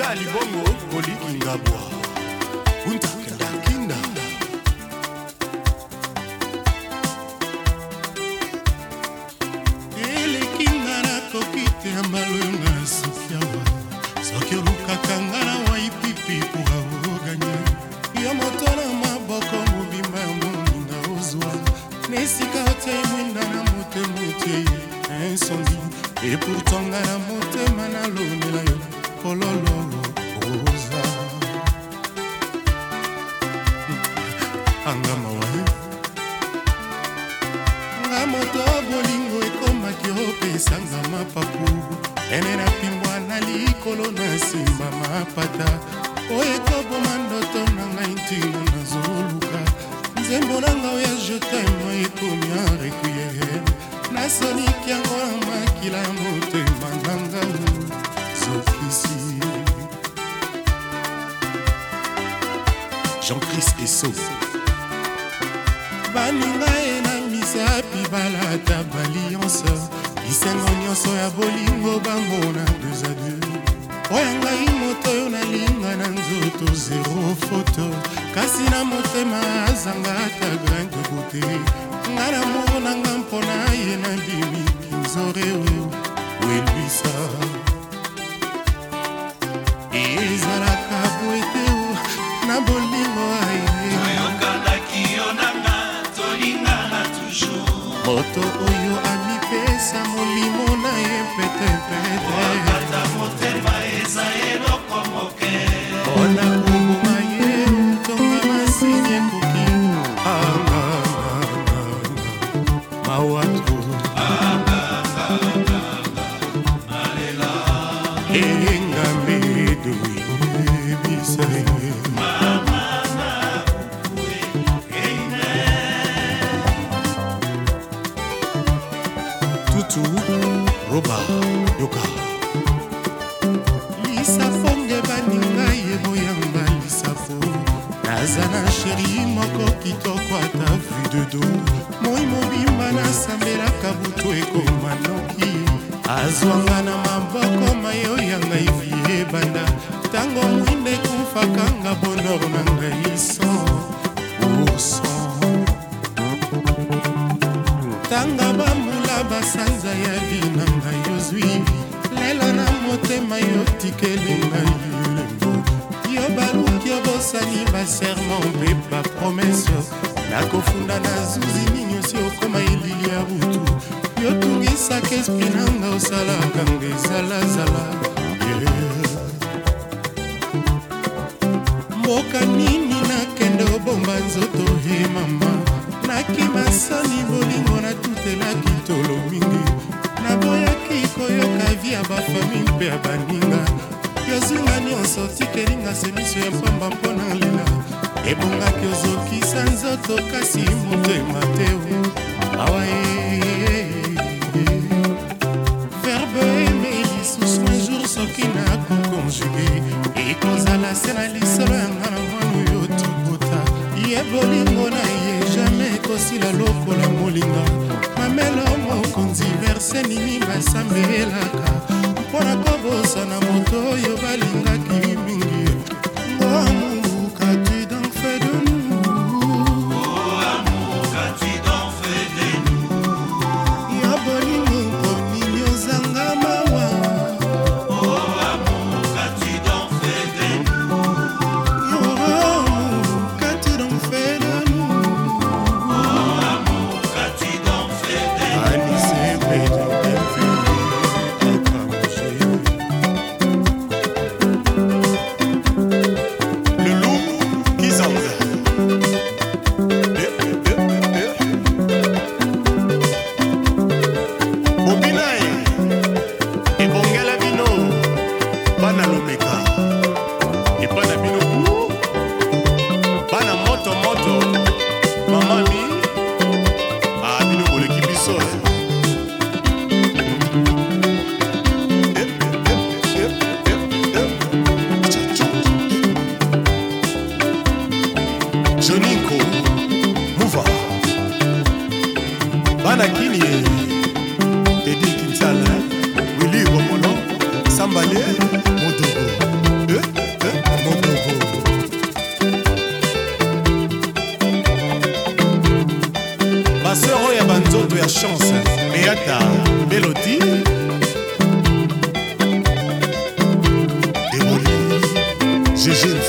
ata libongo kolikinga bwa untakindakinda elikinga nakoki te ya maloyonga na sofiawa soki olukaka nga na waipipi kura oganya yo moto na maboko mobimba ya moninga ozwa na esika otei mwinda na motemote ensongi eh, epourtanga na motema nalonela yo fololo oza anga mawa nga moto bolingo ekomaki opesanga mapapu ene na pimbwa na likolo na nsima mapata oyo ekoboma ndoto na ngai ntina nazoluka nzembo na nga oya jetema ekomi a requiere nasoliki yango na makila motema jean-chris eso baninga ye na misapi balata balianse lisengo nyonso ya bolingo bango na deux a deux oyo ngai moto oyo nalinga na nzoto zero foto kasi na motema azanga ata grande bote nga na moko na nga mpona ye na bimi binzore oyo welwisa e ezalaka moto oyo amipesa molimo na ye petepetre aza na sheri moko kitoko ata vu de do moi mobimba nasambelaka butu ekoma noki azwanga na maboko mayo ya ngai vie ebanda ntango mwinde ekufakanga bonor na ngai so urso ntanga bambula basanza ya vi na ngai ozwi lelo na motema yo tikeli promese nakofunda na zuzi ninyosi okoma elili ya butu yotungisaka espri nanga osalaka nga ezalazala mboka nini nakende obomba nzoto he mama nakimasani bolingo natutelaki tolo mingi naboyaki koyoka vi ya bafami mpe ya baninga yozinga nyonso tikelinga semiso ya pamba mpona lela ebongaki ozokisa nzoto kasi motema te awa eh, eh, eh. verbe eme lisusu un jour soki nakokonjuge ekozala se na lisolo yanga na mwana oyo tokota ye bolingo na ye jamai ekosila lokola molinga mamelo mokonzi verse nini basambelaka mami abino boleki biso joninko muva bana kini tedi kinsala wili bomolo sambale Tata Melody Démolie GG